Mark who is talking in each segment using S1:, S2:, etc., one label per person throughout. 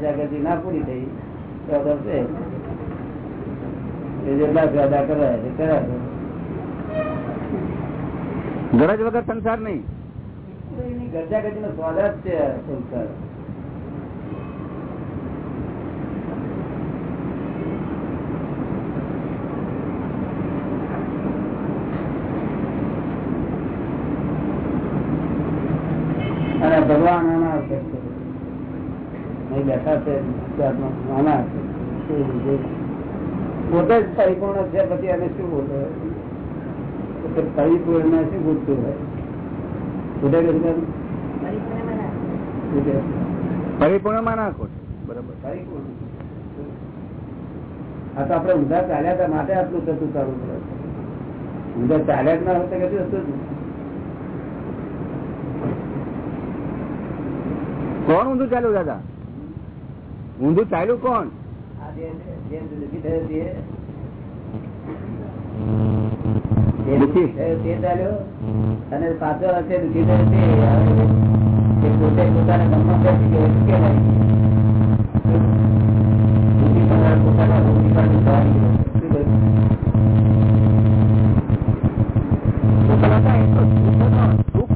S1: સજાગતિ ના પૂરી થઈ તો એ જેટલા ફાયદા કરાય એ કરાય.
S2: ગરજ વગર સંસાર નહીં.
S1: એની નો સ્વાદ જ છે સંસાર. અને ભગવાન અહીં બેઠા છે ગુજરાતમાં છે. પોતે જ પરિપૂર્ણ છે પછી એને શું બોલે પરિપૂર્ણ શું પૂછતું હોય?
S2: પરિપૂર્ણમાં નાખો બરાબર.
S1: પરિપૂર્ણ. આ તો આપડે ઊંધા ચાલ્યા હતા માટે આટલું થતું કરવું પડે ઊંધા ચાલ્યા જ ના હોતા કશું હતું? જ.
S2: કોણ ઊંધું ચાલ્યું દાદા? ઊંધું ચાલ્યું કોણ?
S1: અને?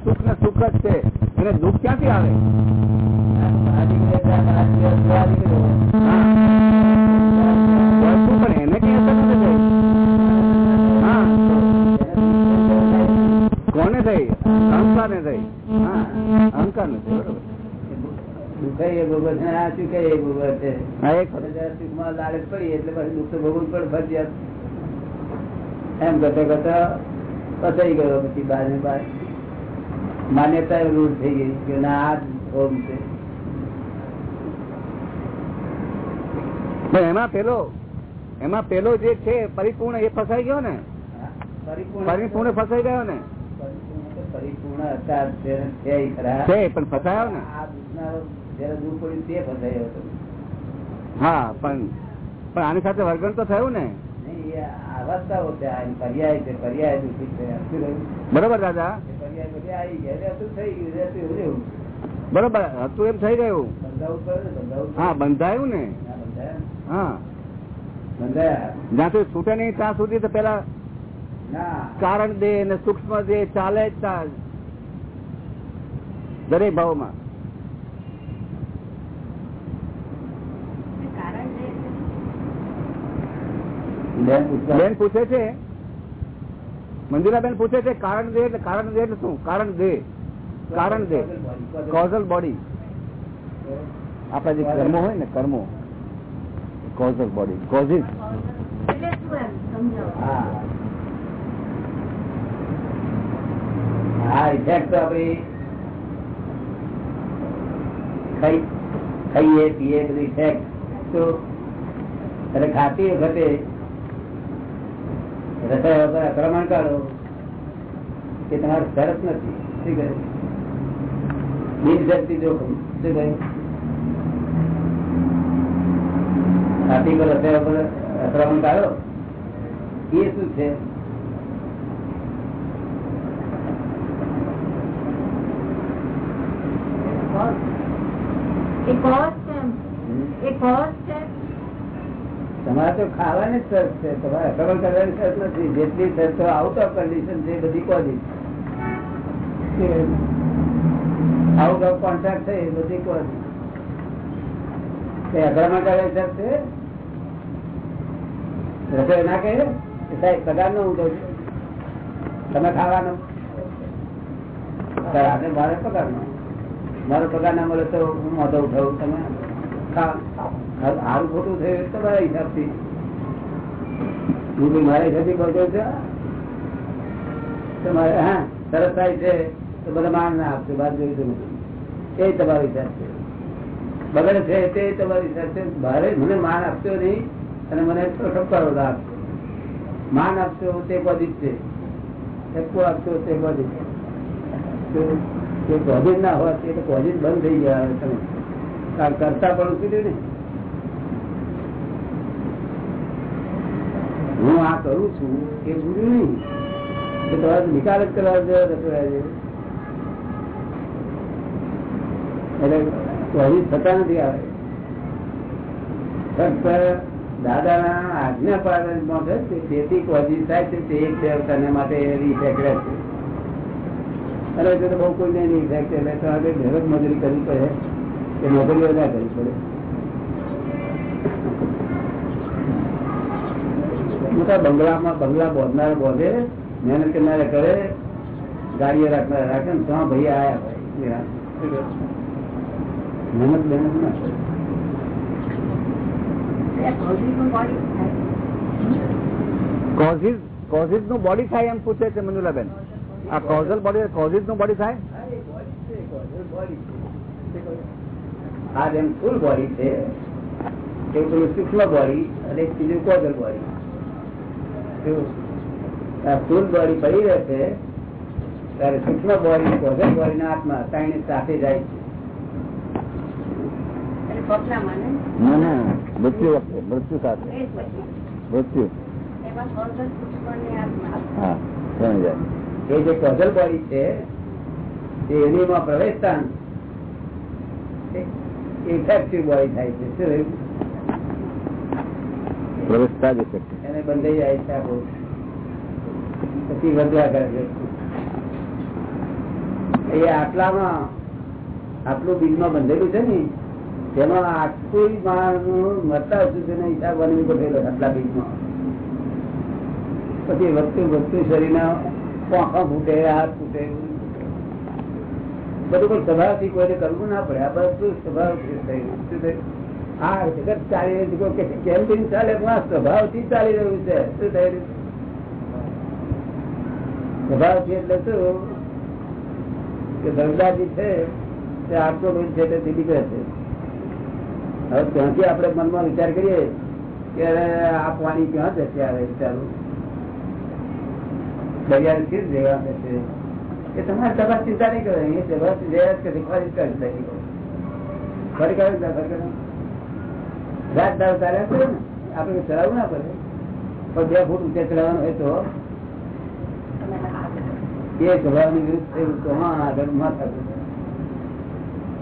S2: સુખ ને સુખ જ છે. એને દુઃખ ક્યાંથી આવે?
S1: દુઃખ એ છે આ સુખ એ ભોગવે છે?
S2: હા એક
S1: અને જયારે સુખમાં લાલચ પડી એટલે પછી દુઃખ તો ભોગવવું પડે ફરજિયાત. એમ કરતા કરતા ફસાઈ ગયો પછી બાર ને બાર. માન્યતા રૂઢ થઈ ગઈ કે ના આ ભોગ છે.
S2: એમાં પેલો એમાં પેલો જે છે પરિપૂર્ણ એ ફસાઈ ગયો ને?
S1: પરિપૂર્ણ
S2: ફસાઈ ગયો ને?
S1: પરિપૂર્ણ પરિપૂર્ણ હતા
S2: પણ ફસાયો ને?
S1: આ જયારે દુઃખ પડ્યું તે ફસાયો હતો.
S2: હા પણ પણ આની સાથે વર્ગણ તો થયું ને? બરોબર દાદા. બરોબર હતું એમ થઈ ગયું. હા બંધાયું ને? હા
S1: બંધાયા?
S2: જ્યાં સુધી છૂટે નહીં ત્યાં સુધી તો પેલા કારણ દે ને સૂક્ષ્મ દે ચાલે જ ચાલ દરેક ભાવમાં.
S1: બેન
S2: પૂછે. છે? મંજુલાબેન પૂછે છે કારણ દે એટલે કારણ દે એટલે શું? કારણ દે. કારણ દે. કોઝલ બોડી આપણા જે કર્મો હોય ને કર્મો. કોઝલ બોડી કોઝિસ
S1: હા. ઇફેક્ટ તો આપડી ખાઈ ખાઈએ પીએ બધી ઇફેક્ટ તો એટલે ખાતી વખતે રસાય વગર આક્રમણ કાઢો એ તમારે શરત નથી. શું કહે? બિનશરતી જોખમ. શું કહે? છાતી પર વગર આક્રમણ કાઢો એ શું છે?
S3: એ કોસ્ટ છે એમ. એ કોઝ છે
S1: તમારે તો ખાવાની જ શરત છે. તમારે આક્રમણ કરવાની શરત નથી. જેટલી શરતો આઉટ ઓફ કન્ડિશન છે બધી કોઝિસ આઉટ ઓફ કોન્ટ્રાક્ટ છે એ બધી કોઝિસ આક્રમણ કરવાની શરત છે? રસોઈ ના કહે? સાહેબ પગાર નો હું. તમે ખાવાનો? આજે મારે પગાર નો મારો પગાર ના મળે તો હું મોઢો ઉઠાવું. તમે ખા ખોટું થયું તમારા હિસાબથી. હું તો મારા હિસાબથી બોલતો છે? તમારે હા, સરસ થાય છે, તો બધા માન ના આપશે બાદ જોઈ દઉં એ તમારો હિસાબ છે. બગડે છે તે તમારી હિસાબ ભારે મને માન આપશો નહીં, અને મને ઠપકારો આપશો. માન આપશો તે બધી જ છે. ઠપકો આપશો તે બધી છે ના હોય તે તો બંધ થઈ ગયા તમે. કરતા પણ કીધું ને. હું આ કરું છું એ ભૂલ્યું નહીં. કે તમારે નિકાલ જ કરવા જેવો. એટલે હજી થતા નથી આવે. ફક્ત દાદાના આજ્ઞા પાલન તેથી કોઝિસ થાય છે તે એક બે અવતારના માટે ઇફેક્ટ રહે છે. જો તો બહુ કોઈને ઇફેક્ટ એટલે તો આગળ મજૂરી કરવી પડે. મજૂરીઓ ના કરી પડે. બંગલામાં બંગલા બોધનાર બોધે, મહેનત કરનારા કરે, ગાડીઓ રાખનારા રાખે ને ત્યાં ભાઈ આયા મહેનત મહેનત ના કરે.
S2: કોઝિસ કોઝિસનું બોડી થાય એમ પૂછે છે મંજુલાબેન. આ કોઝલ બોડી કોઝિસનું બોડી થાય?
S1: આ જેમ ફૂલ બોડી છે તે પેલું સૂક્ષ્મ બોડી અને બીજું કોઝલ બોડી ફૂલ બોડી પડી રહે છે ત્યારે સૂક્ષ્મ બોડી કોઝલ બોડી ના આત્મા ત્રણે સાથે જાય છે.
S2: ના? ના મૃત્યુ વખતે મૃત્યુ સાથે. મૃત્યુ. હા
S1: એ જે કોઝલ બોડી છે તે એનીમાં પ્રવેશતા ઇફેક્ટિવ બોડી થાય છે શું થયું?
S2: જ.
S1: એને બંધાઈ જાય છે આખું પછી વધવા કરે છે એ આટલામાં આટલું બિલમાં બંધેલું છે ને તેમાં આટલું માણસનું મરતા સુધીનો હિસાબ બનવી પડેલો આટલા બિલમાં પછી વધતું વધતું શરીરના પાંખા ફૂટે હાથ ફૂટે બધું પણ સ્વભાવથી કોઈને કરવું ના પડે. આ બધું સ્વભાવ આ જગત ચાલી રહ્યું છે. કેમ કેમ ચાલે? પણ આ સ્વભાવથી ચાલી રહ્યું છે. શું થઈ રહ્યું સ્વભાવથી એટલે શું? કે ગંગાજી છે, તે આટલો રોજ છે તે નીકળે છે. હવે ત્યાંથી આપણે મનમાં વિચાર કરીએ કે આ પાણી ક્યાં જશે આવે વિચારું? દરિયા સ્થિર જેવા છે એ તમારે સભા ચિંતા નહીં કરે એ સભા જયા કે ફરી કરી શકે ફરી કરે ફરી કરે રાત દાવ ચાલ્યા કરે ને આપણે ચલાવવું ના પડે પણ બે ફૂટ ઊંચે ચલાવવાનું હોય તો એ સ્વભાવની વિરુદ્ધ થયું તો હા આગળ માથા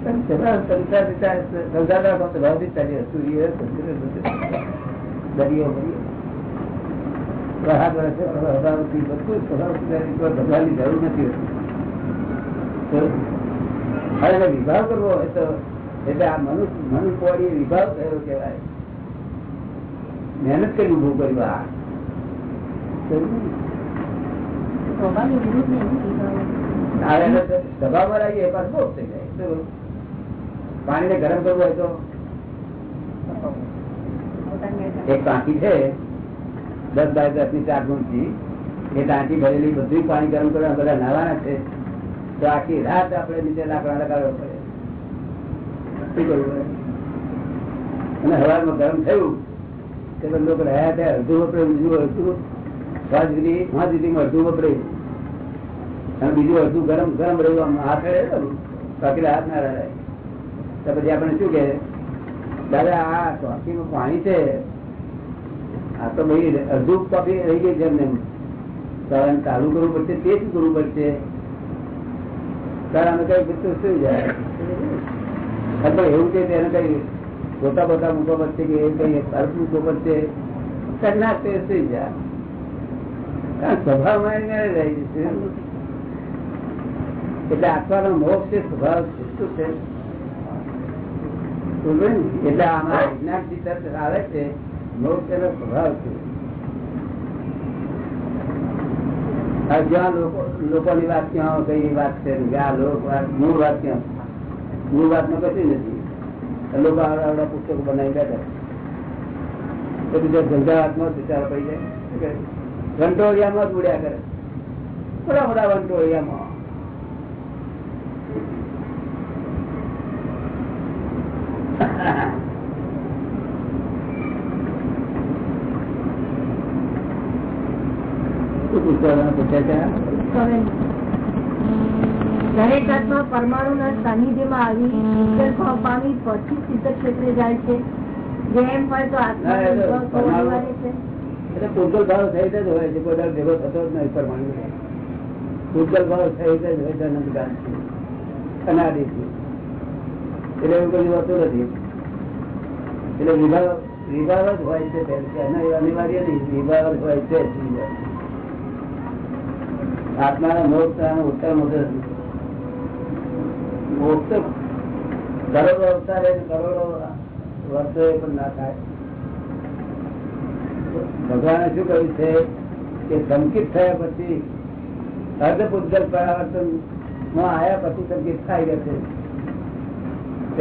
S1: પણ સ્વભાવ સંસાર વિચાર સંસાર રાખો સ્વભાવથી જ ચાલી રહે. સૂર્ય ચંદ્ર બધું. દરિયો બરિયો. પ્રહાર વર્ષે સ્વભાવથી બધું સ્વભાવથી ચાલી કોઈ ભગવાનની જરૂર નથી હોતી તો હવે વિભાવ કરવો હોય તો એટલે આ મનુષ્ય મનુષ્ય બોડી એ થયો કેવાય મહેનત કરી ઉભું કર્યું આ. બહુ થઈ જાય. પાણીને ગરમ કરવું હોય તો? એક ટાંકી છે. દસ બાય દસની ચાર ગુણથી. એ ટાંકી ભરેલી બધું પાણી ગરમ કરવા બધા નાવાના છે. તો આખી રાત આપણે નીચે લાકડા લગાડવો પડે. અને હવામાં ગરમ થયું તે બધા લોકો રહ્યા ત્યાં અડધું વપરે બીજું અડધું પાંચ સુધી પાંચ સુધીમાં અડધું વપરે અને બીજું અડધું ગરમ ગરમ રહ્યું, આમ હાથ રહે બાકી હાથ ના રહે. તો પછી આપણે શું કે દાદા, આ ચોકીમાં પાણી છે. આ તો ભાઈ અડધું કોફી રહી ગઈ છે એમને. ચાલુ કરવું પડશે, તે શું કરવું પડશે? અમે કઈ છે એટલે આત્માનો મોક્ષ છે સ્વભાવ શું છે? એટલે આમાં આવે છે. મોક્ષ એનો સ્વભાવ છે. જ્યાં લોકો લોકોની વાત ક્યાં કઈ વાત છે? લોક મૂળ વાત ક્યાં? મૂળ વાતમાં કશું નથી. લોકો આવડા પુસ્તકો બનાવી બેઠા તો બીજા ધંધા હાથમાં બિચારા પડી જાય. ઘંટોળિયામાં જ ઉડ્યા કરે. બધા વંટોળિયામાં? શું પૂછ્યા
S3: દરેક આત્મા પરમાણુના સાનિધ્યમાં આવી ભાવ પામી પછી શીતળ ક્ષેત્રે જાય છે. જે એમ હોય તો આત્મા
S1: ના, પરમાણુ- એટલે પૂતગલ ભાવ થઈ જ હોય છે કોઈ ભેગો થતો જ નહીં પરમાણુ. પૂતગલ ભાવ થઈ જ હોય છે અનાદિથી એટલે એવું કઈ હોતું નથી. એટલે વિભાગ વિભાવ જ હોય છે અનિવાર્ય નહીં વિભાવ જ હોય છે. વિભાવ. આત્માના મોક્ષ ઉત્તર મોટો મોક્ષ કરોડો અવતારે કરોડો વર્ષો પણ ના થાય. ભગવાને શું કહ્યું છે? કે સંકિત થયા પછી અર્ધ પરાવર્તનમાં આવ્યા પછી સંકિત થાય જશે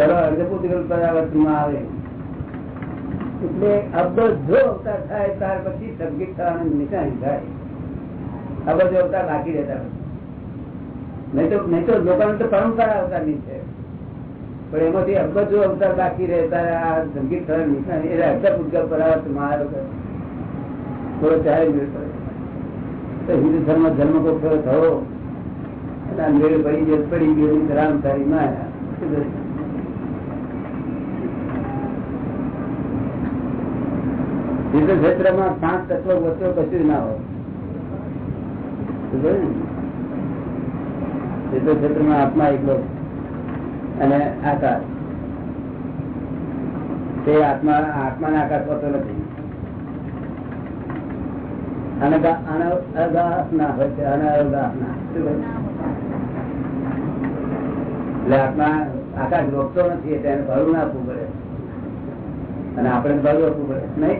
S1: અર્ધ પૂજલ પરાવર્તનમાં આવે. એટલે અબજો જો અવતાર થાય, ત્યાર પછી સંકિત થવાનું નિશાની થાય. અબજો અવતાર બાકી દેતા નહીં તો નહીં તો તો પરંપરા અવતારની છે. પણ એમાંથી અબજો અવતાર બાકી રહેતા, આ થયા નિશાની એટલે અડધા પૂજા પર થોડો ચારે તો હિન્દુ ધર્મ ધર્મ કો ફેરો થયો, અને આ પડી ગયો પડી ગયો રામ તારી માયા? હિન્દુ ક્ષેત્રમાં પાંચ તત્વ વસ્તુ કશું ના હોય. કહે ક્ષેત્રમાં આત્મા એકલો અને આકાશ તે આત્મા, આત્માને આકાશ હોતો નથી. આકાશ રોકતો નથી, એટલે એને ના આપવું પડે. અને આપણે ભાડું આપવું પડે, નહીં?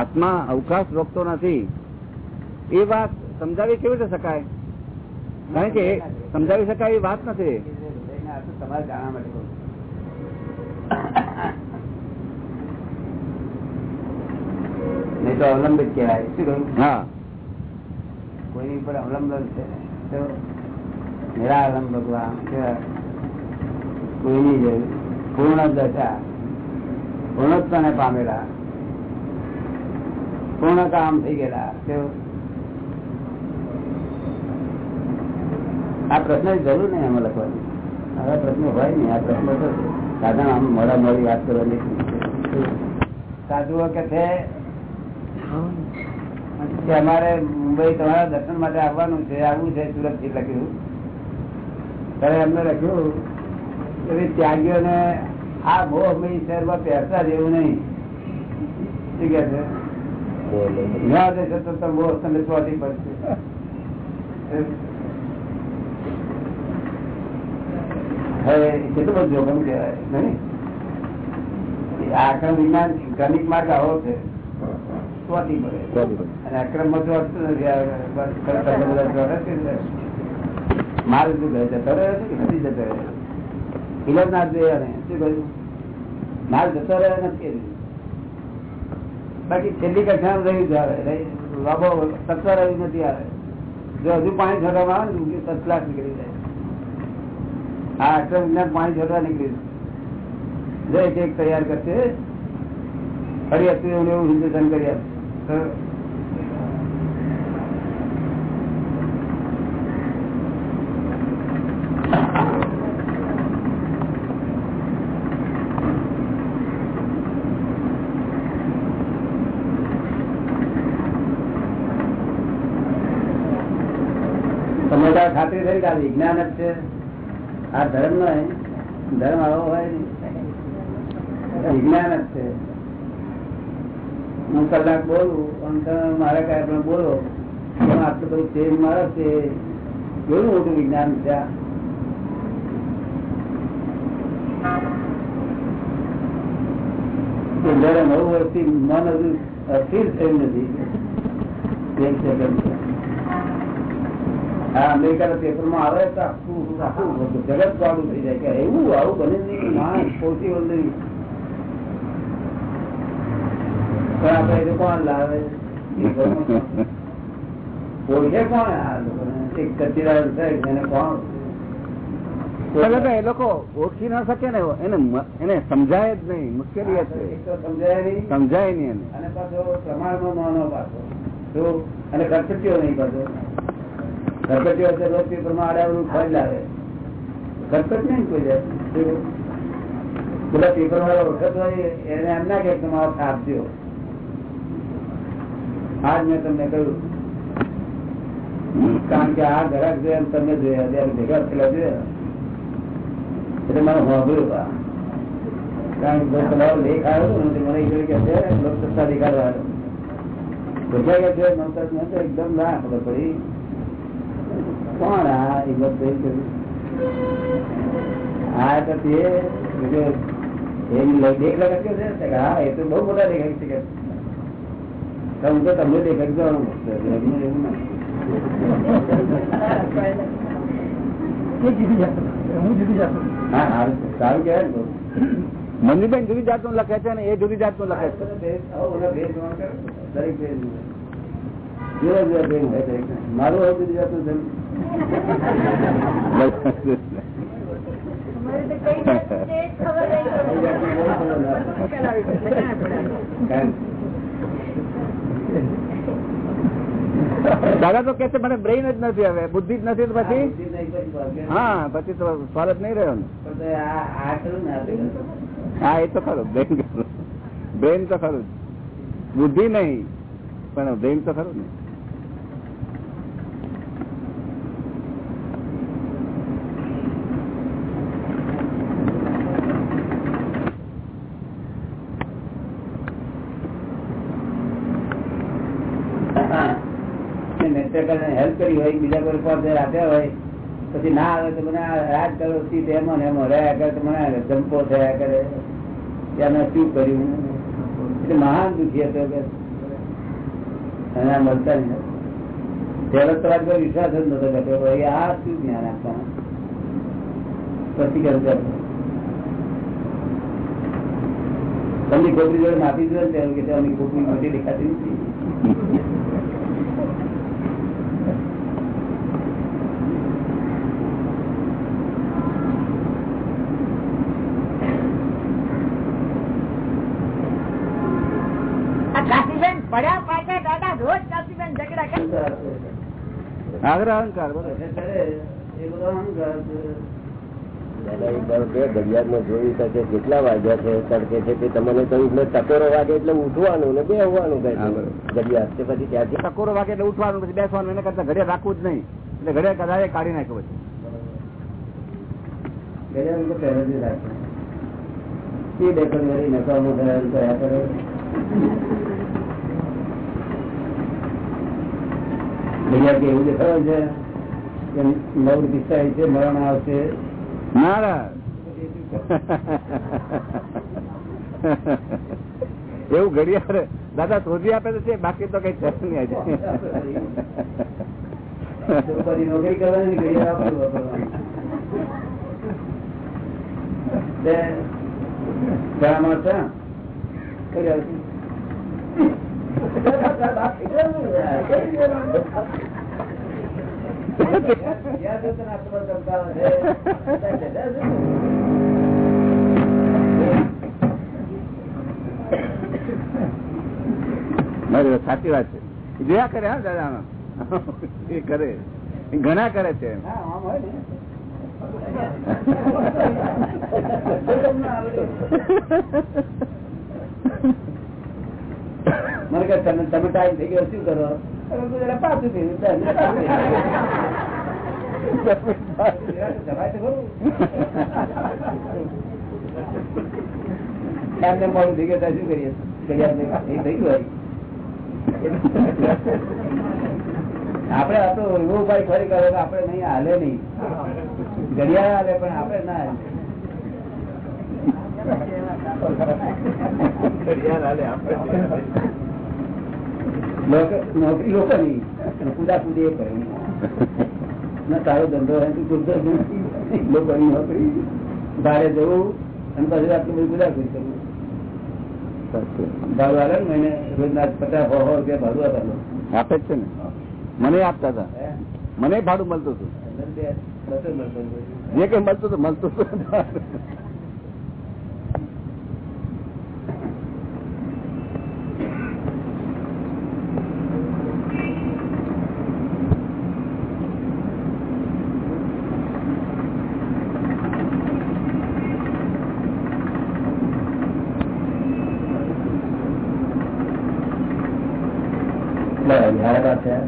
S2: આત્મા અવકાશ રોકતો નથી. એ વાત સમજાવી કેવી રીતે શકાય? કારણ કે સમજાવી શકાય એ વાત નથી.
S1: તમારે જાણવા માટે કહું નહીં તો અવલંબિત કહેવાય. શું કહ્યું?
S2: હા.
S1: કોઈની ઉપર અવલંબન છે? તો નિરાલંબ ભગવાન કોઈની પૂર્ણ દશા પૂર્ણત્વને પામેલા. પૂર્ણ કામ થઈ ગયેલા. આ પ્રશ્ન જરૂર નહીં એમાં લખવાની. હવે પ્રશ્ન હોય નહીં, આ પ્રશ્ન તો સાધન આમ મોડા મોડી વાત કરવાની. સાધુઓ કે છે અમારે મુંબઈ તમારા દર્શન માટે આવવાનું છે, આવવું છે સુરતથી લખ્યું ત્યારે એમને લખ્યું કે ત્યાગીઓને આ અમે શહેરમાં પહેરતા જેવું નહીં. શું કે છે? ના દેશો તો તો મોહ તમને પડશે હવે કેટલું બધું જોખમ કહેવાય નહીં? આક્રમ વિજ્ઞાન ગણિત માર્ગ આવો છે. ચોથી પડે અને આક્રમમાં નથી ને. મારે શું કહે જતો રહ્યો છે કે નથી જતો રહ્યો? હિલર ના જોઈએ અને શું કહ્યું? માલ જતો રહ્યો નથી બાકી છેલ્લી કક્ષા રહ્યું જ આવે તત્વ રહ્યું નથી આવે. જો હજુ પાણી છોડવામાં આવે ને ક્લાસ નીકળી જાય. હા, આટલા વિજ્ઞાન પાણી છોડવા નીકળી જો એક એક તૈયાર કરશે, ફરી હતું એવું હિન્દુસ્તાન કરી આપશે તમને તો ખાતરી થઈ કે આ વિજ્ઞાન જ છે. આ ધર્મ ધર્મ આવો હોય. વિજ્ઞાન જ છે. હું કલાક બોલું તમે મારા પણ બોલો, પણ આટલું બધું તેજ મારે છે. કેવું મોટું વિજ્ઞાન છે જયારે નવ વર્ષથી મન હજુ અસ્થિર થયું નથી. એક સેકન્ડ અમેરિકાના પેપરમાં આવે તો. આખું આખું જગત વાળું થઈ જાય. કે એવું આવું બને નહીં માણસ પોસિબલ નહીં. પણ આપણે એ કોણ લાવે. ઓળખે કોણ? આ લોકોને એક કચીરા એને કોણ?
S2: એ લોકો ઓળખી ના શકે ને એને એને સમજાય જ નહીં. મુશ્કેલી
S1: સમજાય નહીં.
S2: સમજાય નહીં
S1: અને પાછો પ્રમાણમાં નાનો પાછો. અને ખર્ચટીઓ નહીં પાછો. ખર્ચટીઓ એટલે રોજ પેપરમાં આડાવડું ફળ લાવે. ખર્ચટ નહીં કોઈ. પેલા પેપર વાળો વખત હોય એને એમ ના કે તમારો આપજો આજ મેં તમને કહ્યું. કારણ કે આ ઘરાક જોયા તમને જોયા. ત્યારે ભેગા થયેલા જોયા. એટલે મારે હોભળ્યું આ. કારણ કે તમારો લેખ આવ્યો હતો મને એ કે લોકસત્તા દેખાડવા આવ્યો. બધા કે એકદમ ના ખબર પડી. કોણ આ? એ બધું એમ કર્યું. હા તો તે દેખ લગાડ્યો છે હા એ તો બહુ મોટા દેખાય છે કે. હું તો તમને દેખાડી જવાનું એમનું એવું ના ને
S2: જુદી લખે છે ને એ જુદી જાતનું લખે છે.
S1: મારું હવે જુદી જાતનું છે.
S2: દાદા તો કે છે, મને બ્રેઇન જ નથી હવે, બુદ્ધિ જ નથી. પછી? હા, પછી તો સ્વાલ જ નહીં રહ્યો હા, એ તો ખરું, બ્રેઇન બ્રેઇન તો ખરું બુદ્ધિ નહીં, પણ બ્રેઇન તો ખરું ને.
S1: હેલ્પ કરી હોય, બીજા કોઈ પાસે આપ્યા હોય, પછી ના આવે તો મને રાજ કરો સીટ એમાં રહ્યા કરે મને જંપો થયા કરે. ત્યાં શું કર્યું? એટલે મહાન દુઃખી હતો કે મળતા નહીં. વાત વિશ્વાસ જ નતો કરતો ભાઈ, આ શું જ્ઞાન આપવાનું? પછી કહ્યું તમને ખોપરી જોડે માફી ને કે અમે ખોપરી મોટી દેખાતી નથી
S3: આ કાશીબેન પડ્યા પાછળ દાદા રોજ કાશીબેન ઝઘડા કરે
S2: આગ્રહ અહંકાર બરોબર
S4: કેટલા વાગ્યા છે તડકે છે તે તમને કહ્યું ટકોરો વાગે એટલે ઉઠવાનું ને બેહવાનું
S2: ઘડિયાળ
S4: છે તે પછી ત્યાંથી
S2: ટકોરો વાગે એટલે ઉઠવાનું પછી બેસવાનું એને કરતા ઘડિયાળ રાખવું જ નહીં. એટલે ઘડિયાળ કદાચ કાઢી નાખ્યો પછી
S1: ઘડિયાળ તો પહેલેથી રાખે. એ ડેકોર નકામું કરે. ઘડિયાળ કે એવું દેખાય છે કે નવ પિસ્તાળીસ છે મરણ આવશે.
S2: ના એવું ઘડિયાળ દાદા શોધી આપે તો છે બાકી તો કઈ છે નહીં
S1: નોકરી કરવાની ઘડિયાળ
S2: સાચી વાત છે જોયા કરે હા દાદા. એ કરે ઘણા કરે છે એમ.
S1: મને કે તમે તમે ટાઈમ થઈ ગયો શું કરો તમે કીધું, "એટલે પાછું થયું time પાછું થયું." જવાય તો ખરું. એમને મોડું થઈ ગયું. આપડે આ તો એવો ઉપાય ફરી કરો આપડે નહીં હાલે નહીં ઘડિયાળ હાલે પણ આપડે ના નોકરી લોકો ની કુદા કુદી એ કરે ના તારો ધંધો હોય તો કૂદતો જ નથી. લોકોની નોકરી ભાડે જવું અને પછી આટલું બધું કુદા કુદી કરવું ભાડું હાલે ને મહિને રોજના પચાસ સો રૂપિયા ભાડું આપેલું
S2: આપે જ છે ને મને આપતા હતા મને ભાડું મળતું હતું
S1: બસો મળતો હતો.
S2: જે કઈ મળતું તો મળતું તો.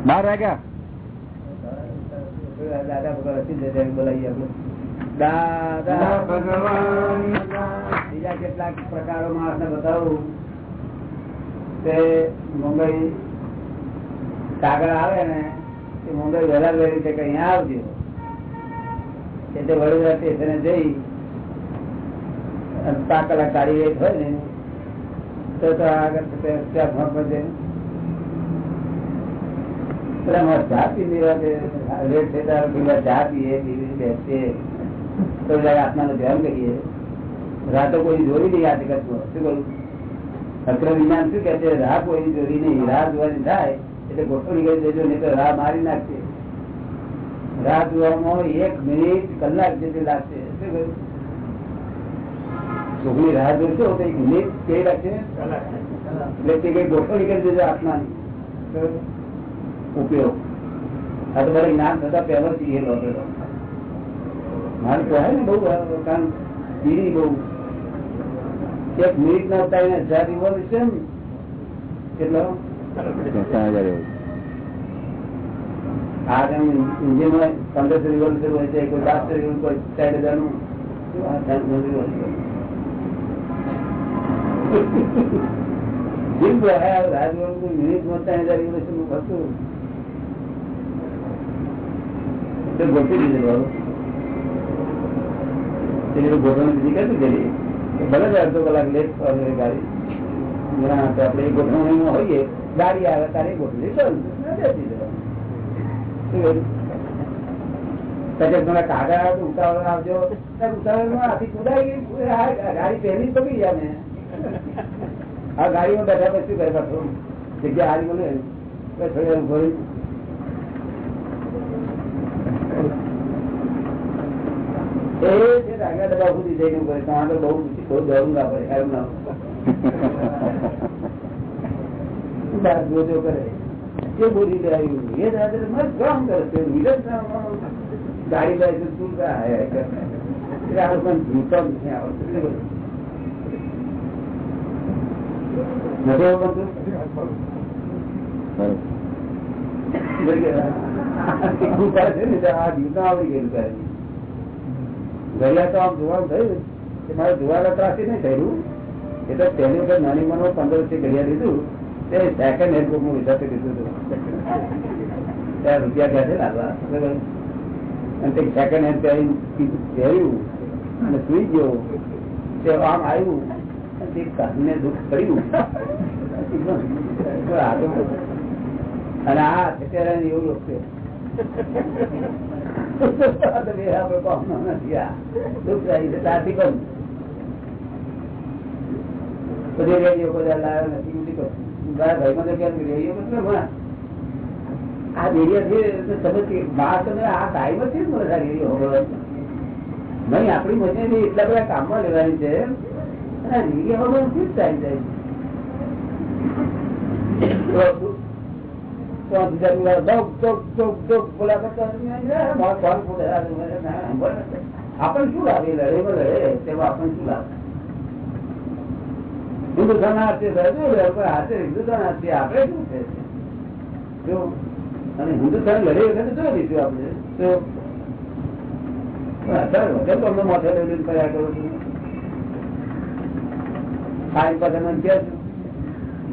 S2: બહાર વાગ્યા?
S1: દાદા ભગવાન. બીજા કેટલાક પ્રકારો માણસને બતાવું તે મુંબઈ કાગળ આવે ને તે મુંબઈ વહેલા વહેલી છે કે અહીંયા આવજો. એટલે વડોદરા સ્ટેશને જઈ કલાક કાઢી હોય ને, તો આગળ ત્યાં ફોન પર જઈને ચા પી લેવા છે રેટ છે તારો પેલા ચા પીએ પીવી બેસીએ. તો જરા આત્માનું ધ્યાન કરીએ. રાતો કોઈ જોરી નહીં આ જગતમાં. શું કહ્યું અક્ર વિજ્ઞાન શું કે છે? રાહ કોઈ જોરી નહીં. રાહ જોવાની થાય એટલે ગોઠવણી કરી દેજો નહીં તો રાહ મારી નાખશે. રાહ જોવામાં એક મિનિટ કલાક જેટલી લાગશે. શું કહ્યું છોકરી રાહ જોશો તો એક મિનિટ કેવી લાગશે એટલે તે કઈ ગોઠવણી કરી દેજો આત્માની. શું? ઉપયોગ. આ તો મારે ને બહુ એક મિનિટ ના ઉતારીને હજાર રિવોલ્યુશન
S2: છે હજાર એવું.
S1: આ ઇન્ડિયનમાં રિવોલ્યુશન હોય છે, કોઈ બારસો રિવોલ્યુશન કોઈ સાઈડ હજાર નું બિલકુલ રાજ્ય મિનિટ નો ત્રણ હજાર રિવોલ્યુશનનું હતું તે બીજી ભલે અડધો કલાક લેટ ગાડી. ના, તો આપણે એ ગોઠવણીમાં હોઈએ. તારે ગોઠવી શું કહ્યું? કાગળ આવે ઉતાવળ આવજો. ત્યારે ઉતાવળમાં આથી કુદાઈ ગાડી પહેલી પકડી ગયા મેં આ ગાડીમાં બેઠા પછી? જગ્યા હારી બોલે. થોડી આ જીવતા આવડી ગયેલું કરે ગયા તો આમ જોવાનું થયું કે મારે જોવાના ત્રાસી નહીં થયેલું એટલે પહેલી વખત નાની મનમાં પંદર વર્ષથી ઘડિયા લીધું. તે સેકન્ડ હેન્ડ બુકનું વિચારતી લીધું હતું. ત્યાં રૂપિયા ગયા છે લાવવા? અને તે સેકન્ડ હેન્ડ પહેરી પહેર્યું અને સુઈ ગયો. તે આમ આવ્યું. તે કાનને દુઃખ કર્યું અને આ અત્યારે એવું લોકો આ રેડિયો છે સમજ કે બહાર તમે આ ટાઈમ જ બધા રેડિયો આપણી મશીનરી એટલા બધા કામમાં લેવાની છે રેડિયો ટાઈમ જાય કોણ બોલે આપણને શું લાગે લડે લડે શું છે જો અને હિન્દુસ્તાન લડી વખતે જોઈ લીધું આપણે તો અત્યારે વખત અમને મોઢે લઈ કર્યા કરું છું ટાઈમ પાસે મને છે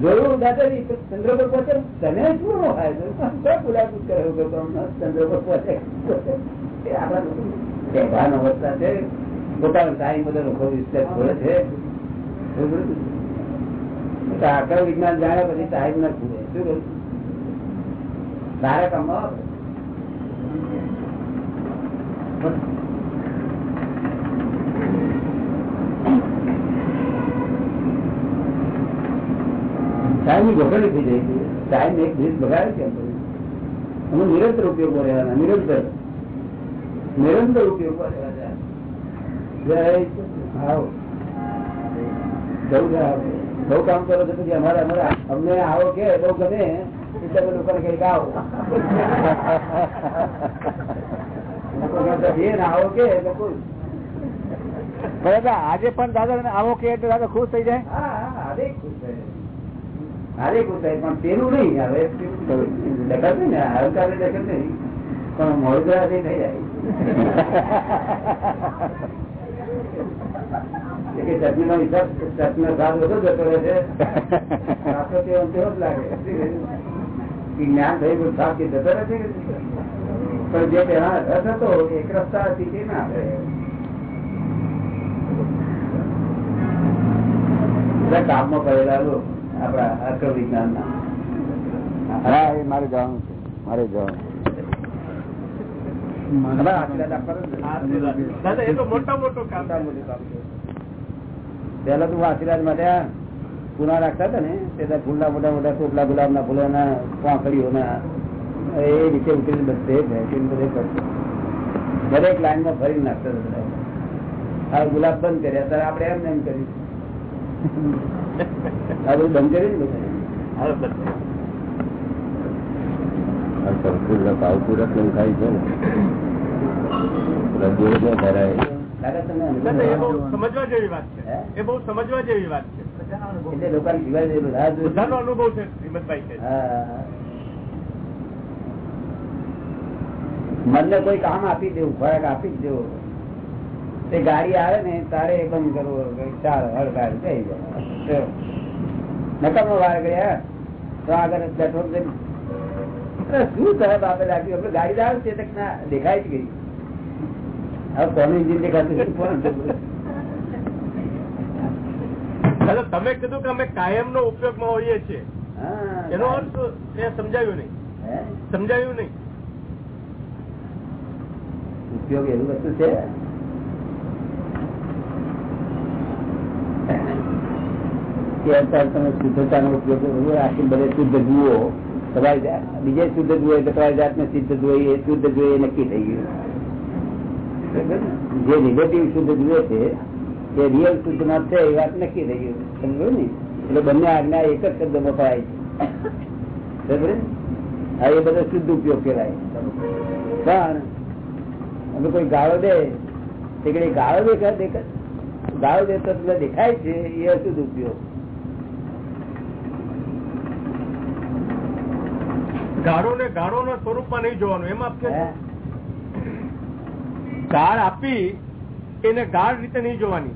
S1: જોયું દાદાજી ચંદ્ર પર પહોંચે. તને શું ફાયદો કોઈ પુલાપુત કર્યો કે ચંદ્ર પર પહોંચે. આપણા છે. પોતાનો ટાઈમ બધો લોકો વિસ્તાર વિજ્ઞાન જાણ્યા પછી ટાઈમ ના શું કહ્યું સારા કામમાં ટાઈમની ગોઠવણી થઈ જાય ટાઈમ એક દિવસ બગાડે છે અમે નિરંતર ઉપયોગમાં રહેવાના નિરંતર. નિરંતર ઉપયોગ જય આવો. બહુ કામ કરો છો પછી અમારે અમારે અમને આવો કે બહુ ગમે તમે લોકો કંઈક આવો. લોકો કહેતા, "એ ને આવો કે એટલે ખુશ."
S2: પણ આજે પણ દાદા આવો કે એટલે દાદા ખુશ થઈ જાય?
S1: હા, ખુશ થાય. હારે પૂછાય પણ પેલું નહીં. હવે દેખાતું ને હલકારે દેખાતું નહીં. પણ મોડગરા થઈ જાય. જ લાગે. જ્ઞાન થઈ ગયું સ્વાદ કે જતો રહે પણ જે એક રસ્તા હતી તે ના આવે. કામમાં પડેલા લોકો આપણા અક્ર વિજ્ઞાન
S2: હા એ મારે જવાનું છે. મારે જવાનું
S1: ને. પેલા તું આશીર્વાદ માટે પુના રાખતા હતા ને તે ફૂલના મોટા મોટા ટોપલા ગુલાબના ફૂલોના પાંખડીઓના એ રીતે ઉતરી બધે દરેક બધે માં ફરી નાખતા હતા. ગુલાબ બંધ કર્યા ત્યારે આપડે એમ ને એમ કર્યું. આ બધું ને
S4: સંપૂર્ણ ભાવપૂર્વક છે રજૂ
S5: સમજવા જેવી વાત છે. એ બહુ સમજવા જેવી વાત છે.
S1: એટલે લોકોને
S5: બધાનો અનુભવ છે શ્રીમદભાઈ છે.
S1: મનને કોઈ કામ આપી દેવું ખોરાક આપી જ દેવો. તે ગાડી આવે ને તારે બંધ કરવું ચાલો હળ ગાડી થઈ જાય નકામો વાર ગયા તો આગળ દઈને, શું સાહેબ આપે લાગ્યું? આપડે ગાડી આવે છે ના દેખાય જ ગઈ. હવે કોનું ઇન્જિન દેખાતું
S5: તમે કીધું કે અમે કાયમ નો ઉપયોગમાં હોઈએ છીએ. એનો અર્થ સમજાયું નહીં? સમજાયું નહીં.
S1: ઉપયોગ એવું વસ્તુ છે? કે અત્યારે તમે શુદ્ધતાનો ઉપયોગ આખી બધે શુદ્ધ જુઓ. તમારી બીજે શુદ્ધ જુઓ એટલે તમારી જાતને સિદ્ધ જોઈએ શુદ્ધ જોઈએ નક્કી થઈ ગયું. જે રિલેટિવ શુદ્ધ જુએ છે, એ રિયલ શુદ્ધમાં છે, એ વાત નક્કી થઈ ગયું. સમજો ને? એટલે બંને આજ્ઞા એક જ શબ્દ પડાય છે. હા, એ બધો શુદ્ધ ઉપયોગ કહેવાય. પણ અમે કોઈ ગાળો દે, તે ગાળો દેખાય ગાળો દેતો દેખાય છે, એ અશુદ્ધ ઉપયોગ.
S5: ગાળો ને ગાળો ના સ્વરૂપમાં નહીં જોવાનું એમ આપ ગાળ આપી એને ગાળ રીતે નહીં જોવાની.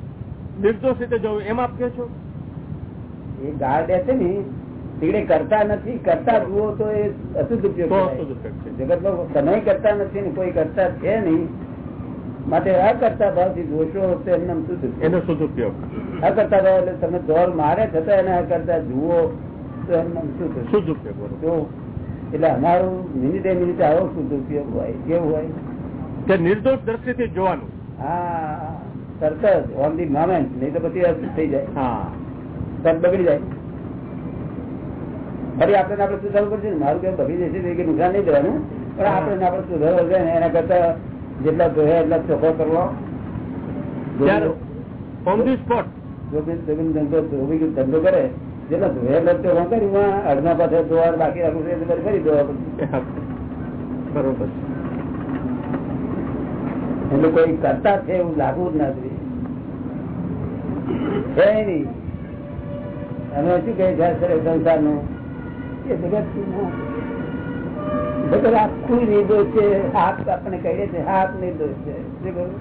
S5: નિર્દોષ રીતે જોવું એમ આપ છો?
S1: એ ગાળ દે છે ને કરતા નથી કરતા જુઓ તો એ અશુદ્ધ ઉપયોગ
S5: જગત.
S1: જગતમાં તમે કરતા નથી ને કોઈ કરતા છે નહીં માટે અકર્તા ભાવથી જોશો તો એમને શુદ્ધ
S5: એનો શુદ્ધ ઉપયોગ.
S1: અકર્તા ભાવ એટલે તમે દોર મારે છતાં એને કરતા જુઓ તો એમને શુદ્ધ.
S5: શુદ્ધ ઉપયોગ.
S1: જો એટલે અમારું મિનિટે મિનિટે આવો શુદ્ધ ઉપયોગ હોય કેવું હોય?
S5: નિર્દોષ દ્રષ્ટિથી જોવાનું.
S1: હા તરત જ ઓન ધી મોમેન્ટ નહીં તો પછી થઈ જાય.
S5: હા.
S1: તરત બગડી જાય. ફરી આપણે આપણે સુધારવું પડશે ને? મારું કેમ બગડી જશે કે નુકસાન નહીં દેવાનું પણ આપણે આપણે સુધારવું છે ને એના કરતા જેટલા ધોયા એટલા ચોખ્ખો કરવો.
S5: ઓન ધી સ્પોટ
S1: ધંધો ધંધો કરે જેટલા ધોયા એટલા ચોખ્ખો કરી અડધા પાસે ધોવા બાકી રાખવું છે કરી દો
S5: બરોબર.
S1: એટલે કોઈ કરતા છે એવું લાગવું જ નથી છે શું કહે છે સંસાર એ જગત જગત આખું નિર્દોષ છે હાથ આપણે કહીએ છીએ હાથ નિર્દોષ છે શું કહ્યું?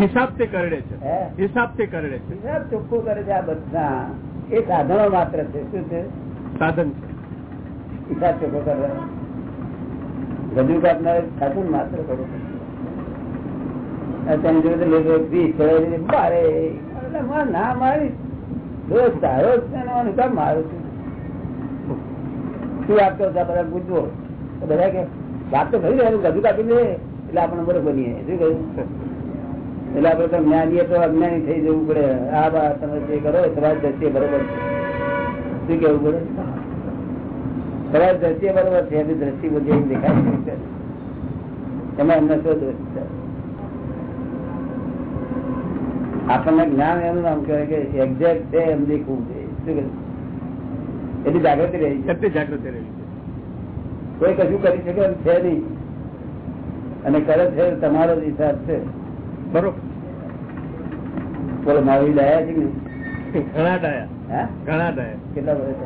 S5: હિસાબથી કરડે છે. હિસાબથી કરડે છે.
S1: હિસાબ ચોખ્ખું કરે છે આ બધા. એ સાધનો માત્ર છે. શું છે?
S5: સાધન છે.
S1: હિસાબ ચોખ્ખો કરે. રજૂ કાપનાર સાધન માત્ર કરો અત્યારે જોયું લોકો વીસ પડે મારે. એટલે ના મારી. દોસ્ત તારો જ છે ને આનું કામ મારું છે. શું વાત કરો છો બધા પૂછવો બધા કે વાત તો ખરી ગજુ કાપી દે. એટલે આપણે બરોબર બનીએ શું કહ્યું? એટલે આપડે તો જ્ઞાનીએ તો અજ્ઞાની થઈ જવું પડે. આ બા તમે જે કરો તમારી દ્રષ્ટિએ બરોબર છે. શું કેવું પડે? તમારી દ્રષ્ટિએ બરોબર છે એની દ્રષ્ટિ બધી એમ દેખાય છે. એમાં એમને શું દ્રષ્ટિ છે? આપણને જ્ઞાન એનું નામ કહેવાય કે એક્ઝેક્ટ છે એમ દેખવું છે. શું કહે? એટલી જાગૃતિ રહી છે.
S5: જાગૃતિ રહી છે.
S1: કોઈ કશું કરી શકે એમ છે નહીં. અને કરે છે તમારો જ હિસાબ છે.
S5: બરોબર.
S1: બોલો મારી દયા છે
S5: ઘણા
S1: દયા.
S5: ઘણા દયા.
S1: કેટલા વર્ષ?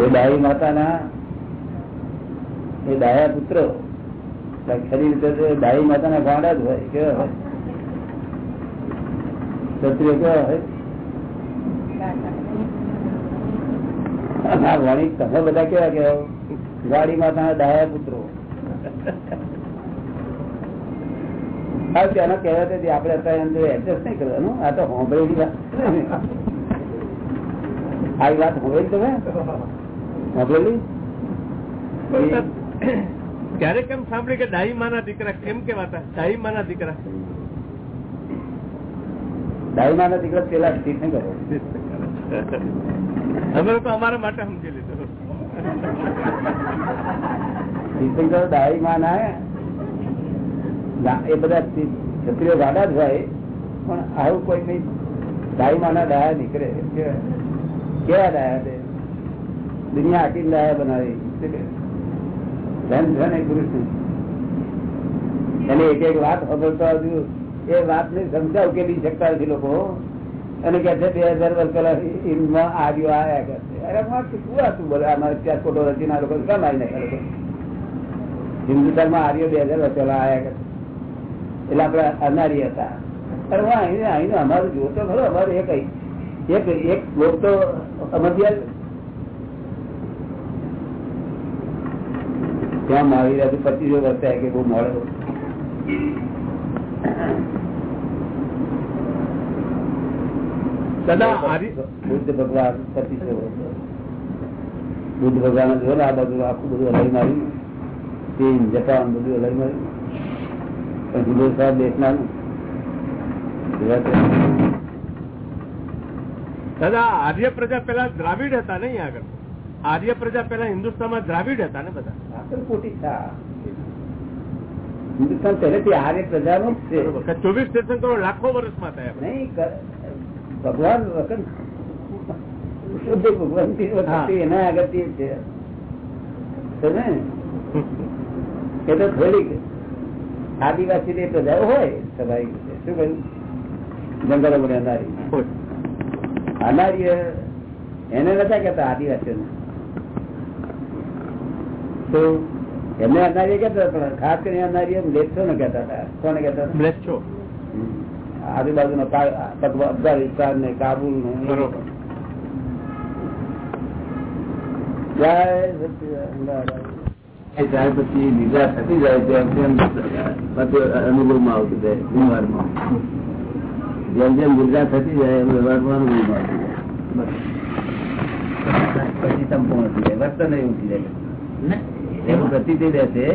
S1: એ દાઈ માતાના એ દાયા પુત્રો. ખરી રીતે ડાહી માતાના ગાંડા જ હોય કેવા હોય? ક્ષત્રિય કેવા હોય? ના વણિક તમે બધા કેવા કેવા? ગાડી માતાના દાયા પુત્રો હા ત્યાંના કહેવાય આપડે અત્યારે એમ એડજસ્ટ નહીં કરવાનું આ તો હોંભળેલી વાત. આવી વાત હોંભળેલી તમે? હોંભળેલી
S5: ત્યારે કેમ સાંભળ્યું કે ડાઈ માના દીકરા કેમ કેવાતા ડાઈ માના દીકરા.
S1: દાઈમાના દીકરા પેલા તીર્થંકર હોય.
S5: અમે તો
S1: જ હોય, પણ આવું કોઈ નહીં. દાઈમાં ના ડાયા નીકળે. કેવા ડાયા છે દુનિયા આખી ડાયા બનાવી. ધન ધન એ પુરુષ એની એક એક વાત ખબરતો હજુ એ વાત ને સમજાવ કે શકતા નથી લોકો. અને કે છે, બે હજાર વર્ષ પેલા હિન્દમાં આર્યો આયા કે અરે શું હતું બોલે? અમારે ત્યાં ખોટો રચીને ના લોકો કેમ આવી નાખે લોકો? હિન્દુસ્તાનમાં આર્યો બે હજાર વર્ષ પેલા આયા કે એટલે આપડે અનારી હતા. અરે, હું અહીં અહીં અમારું જો તો ખરો, અમારું એક એક એક લોક તો અમરદિયાલ ત્યાં મારી રહ્યા પચીસ વર્ષ કે બહુ મોડો
S5: દાદા આર્ય
S1: બુદ્ધ ભગવાન પચીસો બુદ્ધ ભગવાન જો આ બધું આખું બધું હલાઈ માર્યું ચીન જપાન બધું હલાઈ માર્યું પણ હિન્દુસ્તાન દેશના
S5: દાદા આર્ય પ્રજા પેલા દ્રાવિડ હતા નહીં આગળ? આર્ય પ્રજા પેલા હિન્દુસ્તાનમાં દ્રાવિડ હતા ને બધા?
S1: આગળ કોટી હિન્દુસ્તાન પહેલેથી આર્ય પ્રજાનું
S5: ચોવીસ તીર્થંકરો લાખો વર્ષમાં થયા.
S1: નહીં ભગવાન વખત શુદ્ધ ભગવાન વખત એના આગળથી છે. એ તો થોડીક આદિવાસી ની પ્રજાઓ હોય સ્વાભાવિક શું કહ્યું? જંગલો મને અનારી અનારી એને નતા કેતા આદિવાસી તો એમને અનારી કેતા પણ ખાસ કરીને અનારી લેખો ને કેતા હતા. કોને કેતા
S5: છો
S1: આજુબાજુનો અફઘાનિસ્તાન ને કાબુલ ને ત્યાર પછી નિદ્રા થતી જાય તેમ તેમ અનુભવમાં આવતું જાય વ્યવહારમાં. જેમ જેમ નિદ્રા થતી જાય એમ વ્યવહારમાં અનુભવમાં આવતું જાય. પછી સંપૂર્ણ થઈ જાય વર્તન એવું થઈ જાય. એવું પ્રતિતિ રહેશે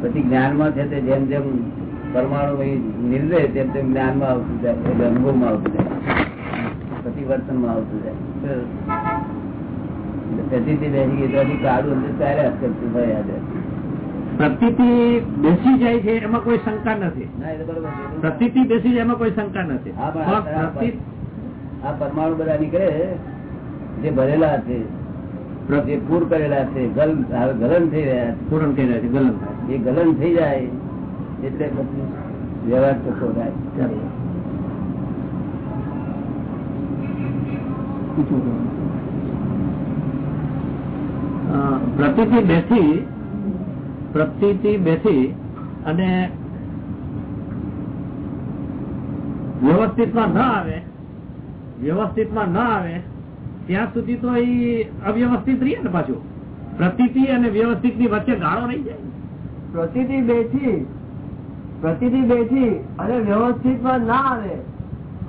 S1: પછી જ્ઞાનમાં છે તે જેમ જેમ પરમાણુ નિર્દય તેમ તેમ જ્ઞાનમાં આવતું જાય એટલે અનુભવમાં આવતું જાય પછી વર્તનમાં આવતું જાય. બેસી ગઈ તો કાળું અંદર ચાલ્યા કરતું હોય આજે.
S6: પ્રતિતિ બેસી જાય છે એમાં કોઈ શંકા નથી.
S1: છે.
S6: પ્રતિતિ બેસી જાય એમાં કોઈ શંકા
S1: આ- પરમાણુ બધા નીકળે જે ભરેલા છે જે પૂર કરેલા છે ગલન થઈ રહ્યા
S6: પૂરણ થઈ રહ્યા છે ગલન
S1: છે એ ગલન થઈ જાય એટલે પછી વ્યવહાર થતો થાય
S6: પ્રતિતિ બેસી પ્રતિતિ બેસી અને વ્યવસ્થિતમાં ન આવે વ્યવસ્થિતમાં ન આવે ત્યાં સુધી તો એ અવ્યવસ્થિત રહીએ ને પાછું. પ્રતિથી અને વ્યવસ્થિતની વચ્ચે ગાળો રહી જાય.
S7: પ્રતિથી બેઠી પ્રતિથી બેઠી અને વ્યવસ્થિતમાં ના આવે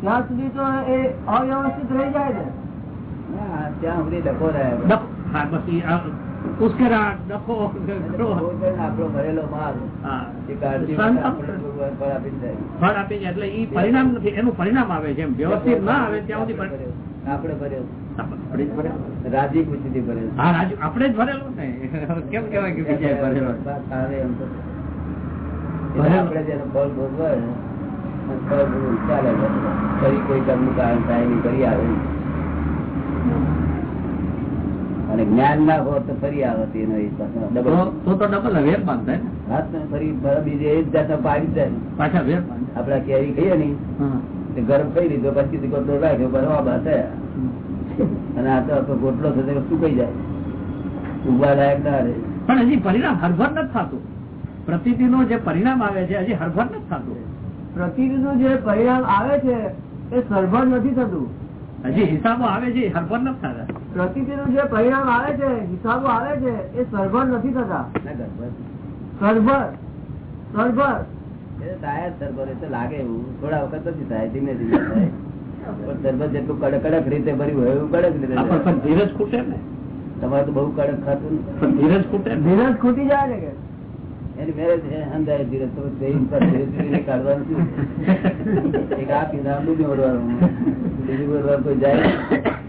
S7: ત્યાં સુધી તો એ અવ્યવસ્થિત રહી જાય ને.
S1: ત્યાં સુધી ડખો
S6: ઉશ્કેરાટ, ડખો,
S1: આપણો ભરેલો આપણે ભગવાન ફળ આપી જ જાય.
S6: ફળ આપી જાય એટલે ઈ પરિણામ નથી એનું પરિણામ આવે છે વ્યવસ્થિત ના આવે ત્યાં સુધી
S1: આપણે ભર્યો
S6: ભરેલો.
S1: રાજી ખુશીથી ભર્યો
S6: હા આપણે જ ભરેલું ને. કેમ કેવાય કે ભરેલો
S1: આવે એમ તો. એટલે
S6: ભરેલો.
S1: આપણે ફળ અને ચાલે ફરી કોઈ કર્મનું કારણ થાય નહીં ફરી આવે અને જ્ઞાન ના હોત તો ફરી આવત એનો
S6: તો તો ડબલ વેર
S1: ફરી બીજે એ જ જાતનો પાડી જાય.
S6: પાછા વેર
S1: આપડા કેરી કહીએ ને ગરમ ખાઈ લીધો પછી ગોટલો રાખ્યો બરાબર થયા. અને આ તો ગોટલો થશે સુકાઈ જાય. ઊભા લાયક ના રહે.
S6: પણ હજી પરિણામ હરભર નથી થતું. પ્રતિથિ નું જે પરિણામ આવે છે હજી હરભર નથી થતું.
S7: પ્રતિદિનનું જે પરિણામ આવે છે એ સરભર નથી થતું.
S6: હજી હિસાબો આવે છે હરભર નથી થતા.
S7: પ્રતિદિનનું જે પરિણામ આવે છે હિસાબો આવે છે એ સરભર નથી થતા.
S1: ના
S7: સરભર સરભર.
S1: થાય સરભર એ તો લાગે એવું. થોડા વખત પછી થાય ધીમે ધીમે થાય. સરભર જેટલું કડક કડક રીતે ભર્યું હોય એવું કડક રીતે
S6: ધીરજ ખૂટે ને.
S1: તમારે તો બહુ કડક ખાતું ને.
S6: ધીરજ ખૂટે ને.
S7: ધીરજ ખૂટી જાય ને કે.
S1: એની મેરેજ અંધાય ધીરે તો જઈને પર ધીરે ધીરે કાઢવાનું શું? એક આ પીધા આમ બીજું ઓરવાનું. બીજું ઓરવાનું કોઈ જાય નહીં.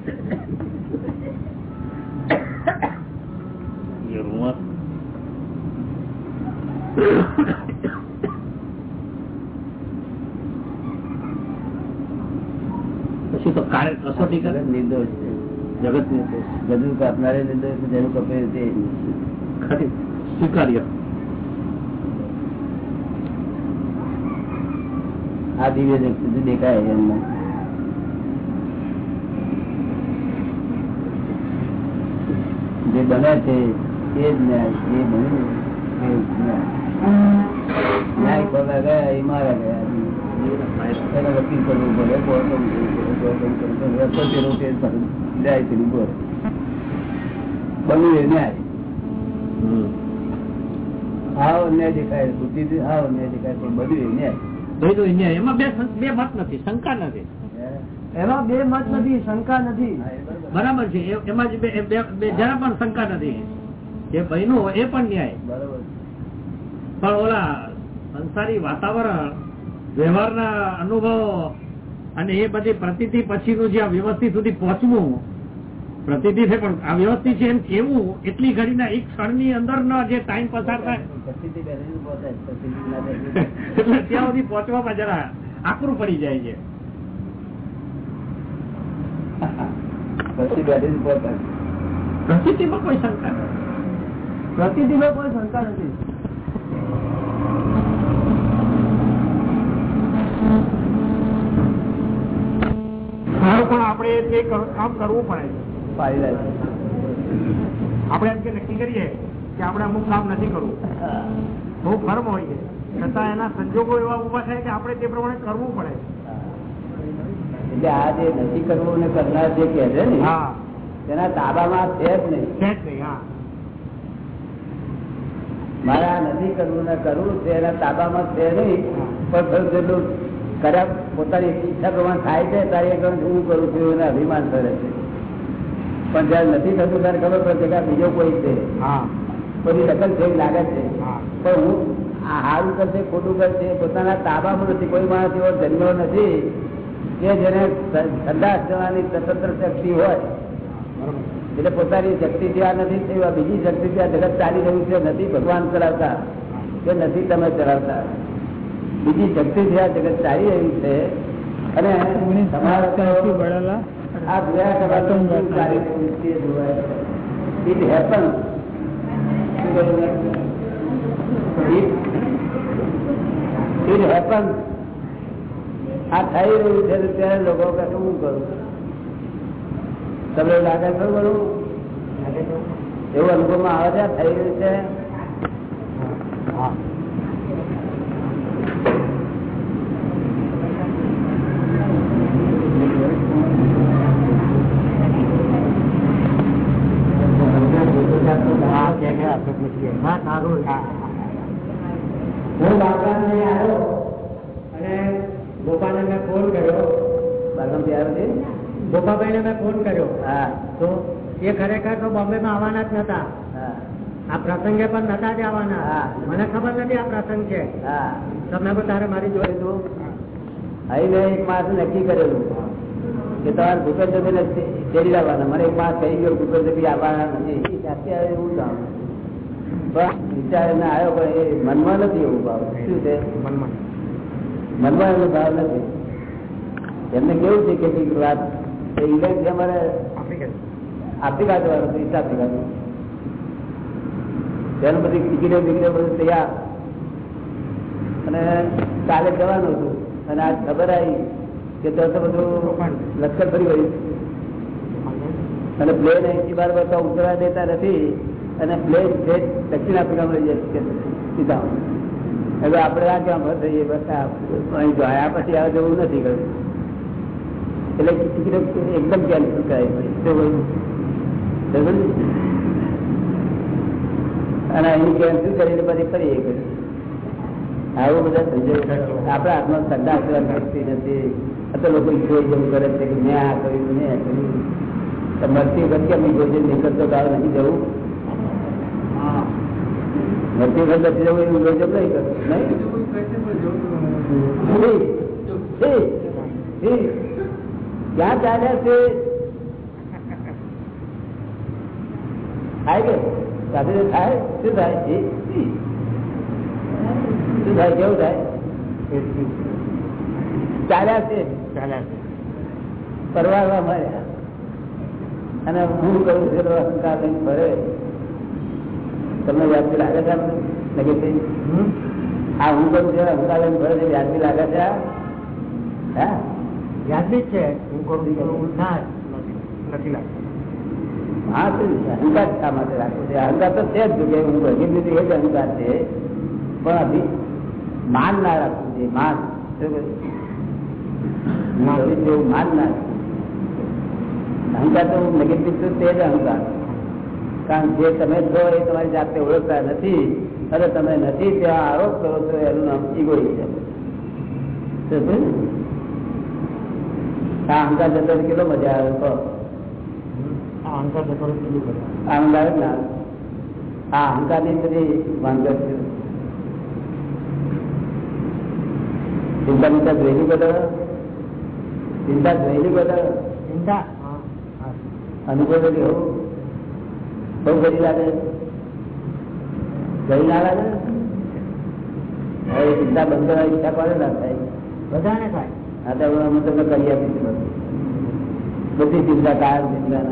S6: પછી તો કાર્ય કસોટી કરે
S1: જગત નિર્દોષ છે
S6: જગત ને
S1: ગજુ કાપનારે નિર્દોષ છે, જેનું કપે તે
S6: ખરી સ્વીકાર્ય
S1: આ દિવ્ય જગત દેખાય એમને. જે બને છે એ જ ન્યાય એ બન્યું એ જ ન્યાય. ન્યાય ખોલા ગયા એ મારા ગયા એને વકીલ કરવું પડે કોર્ટ કરવું પડે કોર્ટ કરવું પડે રસ્તો તેરો તે ન્યાયથી ઊભો રહે. બન્યું એ ન્યાય. આવો ન્યાય દેખાય બુદ્ધિથી આવો ન્યાય દેખાય પણ બધું એ ન્યાય.
S6: બધું અહીંયા એમાં બે બે મત નથી શંકા નથી.
S7: એમાં બે મત નથી શંકા નથી.
S1: એ બરોબર.
S6: છે. એમાં જ બે- જરા પણ શંકા નથી. જે હોય એ પણ ન્યાય.
S1: બરોબર.
S6: પણ ઓલા સંસારી વાતાવરણ વ્યવહારના અનુભવો અને એ બધી પ્રતિતિ પછીનું જે વ્યવસ્થિત સુધી પહોંચવું પ્રતિતિ છે, પણ આ વ્યવસ્થિત છે એમ કેવું એટલી ઘડીના એક ક્ષણની અંદર જે ટાઈમ પસાર થાય. એટલે ત્યાં સુધી પહોંચવામાં જરા આકરું પડી જાય છે. પ્રતિતિમાં કોઈ શંકા નથી
S7: પ્રતિદિમાં કોઈ શંકા નથી
S6: પણ આપણે તે કામ કરવું પડે છે આપણે એમ કે નક્કી કરીએ કે આપણે અમુક કામ નથી કરવું. બહુ ફર્મ હોઈએ છતાં એના સંજોગો એવા ઊભા થાય કે આપણે તે પ્રમાણે કરવું પડે.
S1: એટલે આ જે નથી કરવું ને કરનાર જે કહે છે ને તેના તાબામાં છે જ નહીં.
S6: છે જ નહીં હા.
S1: મારે આ નથી કરવું ને કરવું છે એના તાબામાં છે નહીં પણ જેટલું કર્યા પોતાની ઈચ્છા પ્રમાણે થાય છે તારી હું કરું છું એને અભિમાન કરે છે. પણ જયારે નથી થતું ત્યારે ખબર પડે કે બીજો કોઈ છે.
S6: પછી
S1: બધી દખલ છે લાગે છે. પણ હું આ સારું કરશે ખોટું કરશે પોતાના તાબામાં નથી. કોઈ માણસ એવો જન્મ્યો નથી કે જેને સંદાસ જવાની સ્વતંત્ર શક્તિ હોય. એટલે પોતાની શક્તિ ત્યાં નથી એવા બીજી શક્તિ ત્યાં જગત ચાલી રહ્યું છે નથી ભગવાન ચલાવતા. કે નથી તમે ચલાવતા. બીજી શક્તિ ત્યાં જગત ચાલી રહ્યું છે અને તમારા આ જોયા છે. ઇટ હેપન ઇટ હેપન આ થઈ રહ્યું છે ત્યારે લોકો કહે છે, હું કરું? તમને લાગે ખરું કરું એવું અનુભવમાં આવે છે? થઈ રહ્યું છે હું બાગવાનને આવ્યો
S8: અને ગોપાલને મેં ફોન કર્યો
S1: બાગમથી આવ્યો છે
S8: ગોપાભાઈને મેં ફોન કર્યો. તો એ ખરેખર તો બોમ્બેમાં આવવાના જ નતા. આ પ્રસંગે પણ નતા જ આવવાના. મને ખબર નથી આ પ્રસંગ છે.
S1: હા.
S8: તમે પણ તારે મારી જોઈ
S1: તું અહીં મેં એક માસ નક્કી કરેલું કે તમારે ભૂપેન્દ્ર ચડી લાવવાના મને એક માસ થઈ ગયો ભૂપેન્દ્રભાઈ આવવાના નથી. અત્યારે એવું કામ બસ વિચાર એને આવ્યો પણ એ મનમાં નથી એવું ભાવ. શું છે? મનમાં. મનમાં એનો ભાવ નથી. એમને કેવું છે કે વાત ઇંગ્લેન્ડ છે અમારે આફ્રિકા જવાનું ઈસ્ટ આફ્રિકા તેનું બધી ટિકિટો બિકિટો બધું તૈયાર. અને કાલે જવાનું હતું, અને આજ ખબર આવી કે તો બધું લશ્કર ફરી ગયું. અને પ્લેન અહીંથી બાર બધા ઉતરવા દેતા નથી, અને પ્લેન છે દક્ષિણ આફ્રિકામાં લઈ જાય સીધા. હવે આપણે આ ક્યાં ભર થઈએ બસ અહીં જોયા પછી આ જવું નથી ગયું. એટલે એકદમ કહ્યું? સમજ્યું? અને એની કેન્સલ કરીને પછી ફરી એ કર્યું આવું બધા સંજોગો આપણા હાથમાં શ્રદ્ધા સેવા કરતી નથી. અથવા લોકો જોઈ જેવું કરે છે કે મેં આ કર્યું મેં આ કર્યું. તો મરતી વખત કેમ ભોજન નીકળતો તાર નથી જવું. મરતી વખત નથી જવું એવું ભોજન નહીં કરું? નહીં. ક્યાં ચાલ્યા છે. થાય કે? સાથે થાય? શું થાય. શું થાય? કેવું થાય? ચાલ્યા છે. પરવારવા મળ્યા. અને હું કરું છું અહંકાર લઈને ફરે તમને વ્યાજબી લાગે છે આમ? negative? આ હું કરું છું અહંકાર લઈને ફરે છે વ્યાજબી લાગે છે? હા?
S8: વ્યાજબી છે હું છું.
S1: હા ભગીર લીધી છે તો જ કારણ જે તમે છો એ તમારી જાતે ઓળખતા નથી અને તમે નથી, ત્યાં આરોપ કરો છો, એનું નામ ઇગોઇઝમ અહંકાર જતો કેટલો મજા આવે તો
S8: આ જતો
S1: ને આ અહંકારની બધી વાંધો છે. ચિંતા ચિંતા જોયેલી બધા ચિંતા જોયેલી બધા
S8: ચિંતા?
S1: અનુભવ કેવો બહુ ગરી લાગે. ગરી ના લાગે? ચિંતા બંધ કરવાની ઈચ્છા કોને ના થાય?
S8: બધાને થાય.
S1: આ તો અમે તમને કરી આપીશું બધી. ચિંતા કાર ચિંતા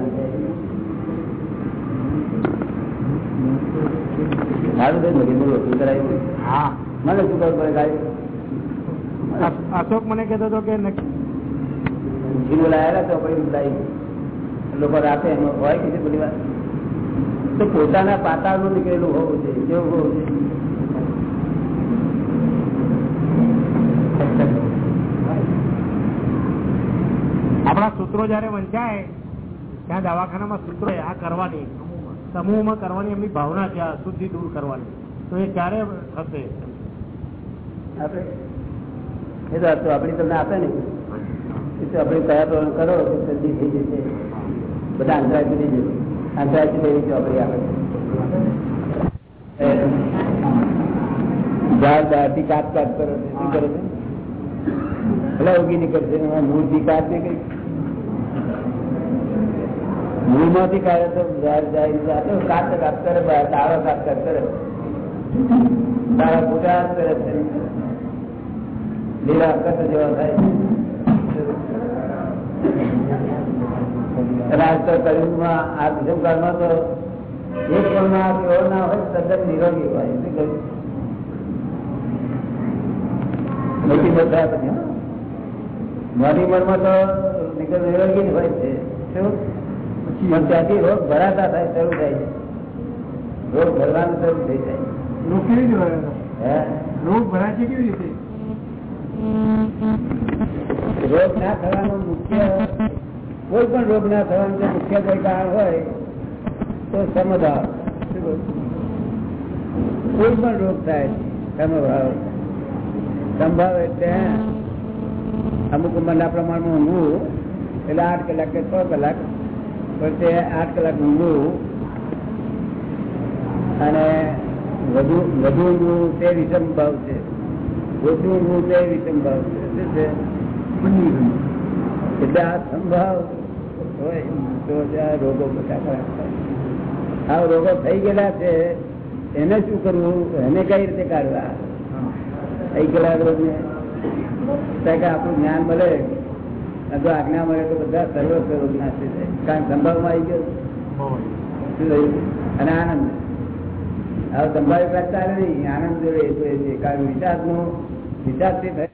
S1: સારું થયું વસૂલ કરાવ્યું
S8: હા.
S1: મને શું ખબર પડે કાંઈ
S8: અશોક મને કહેતો હતો કે
S1: જીવ લાયેલા તો આપણે લાવી લોકો રાતે એમાં હોય કે છે બધી વાર. તો પોતાના પાતાળનું નીકળેલું હોવું છે કેવું હોવું જોઈએ.
S8: આપણા સૂત્રો જયારે વંચાય, ત્યાં દવાખાનામાં સૂત્રો આ કરવાની, સમૂહમાં કરવાની એમની ભાવના છે, આ દૂર કરવાની. તો એ ક્યારે થશે?
S1: એ તો આપણી તમને આપે ને. આપણે કયા કરો થઈ જશે. બધા અંતરાય સુધી જશે. અંતરાય સુધી એવી ચોપડી આપે ઝાડ બહારથી કાપ કાપ કરો. કરો એટલે ઉગી નીકળશે મૂળથી કાપ દે કઈ મૂળમાંથી કાઢે તો જાય કાપ કરે તારા પૂજા કરે છે. લીલા કટ જેવા થાય. નિરોગી હોય. મોટી બધા. મોટી ઉંમરમાં તો નિરોગી હોય છે. શું? પણ ત્યાંથી રોગ ભરાતા થાય શરૂ થાય છે. રોગ ભરવાનું શરૂ થઈ જાય.
S8: રોગ કેવી રીતે ભરાય? રોગ ભરાય છે કેવી રીતે?
S1: રોગ ના થવાનું મુખ્ય કોઈ પણ રોગ ના થવાનું જો મુખ્ય કોઈ કારણ હોય તો સમભાવ. કોઈ પણ રોગ થાય સમભાવ. સંભાવ એટલે અમુક ઉંમરના પ્રમાણમાં ઊંઘવું એટલે આઠ કલાક કે છ કલાક પણ તે આઠ કલાક ઊંઘવું અને વધુ વધુ ઊંઘવું તે વિષમ ભાવ છે. ઓછું ઊંઘવું તે વિષમ ભાવ છે. શું છે? એટલે આ સંભાવ હોય તો આ રોગો બધા ખરાબ થાય. આ રોગો થઈ ગયેલા છે એને શું કરવું? એને કઈ રીતે કાઢવા? થઈ ગયેલા રોગને આપણું જ્ઞાન મળે. જો આજ્ઞા મળે તો બધા સર્વ સ્વરૂપ નાશી જાય કારણ સંભાવમાં આવી ગયો. અને આનંદ. હવે સંભાવી વાત નહીં આનંદ જોડે એ તો એ છે. કારણ વિચારનું વિચારથી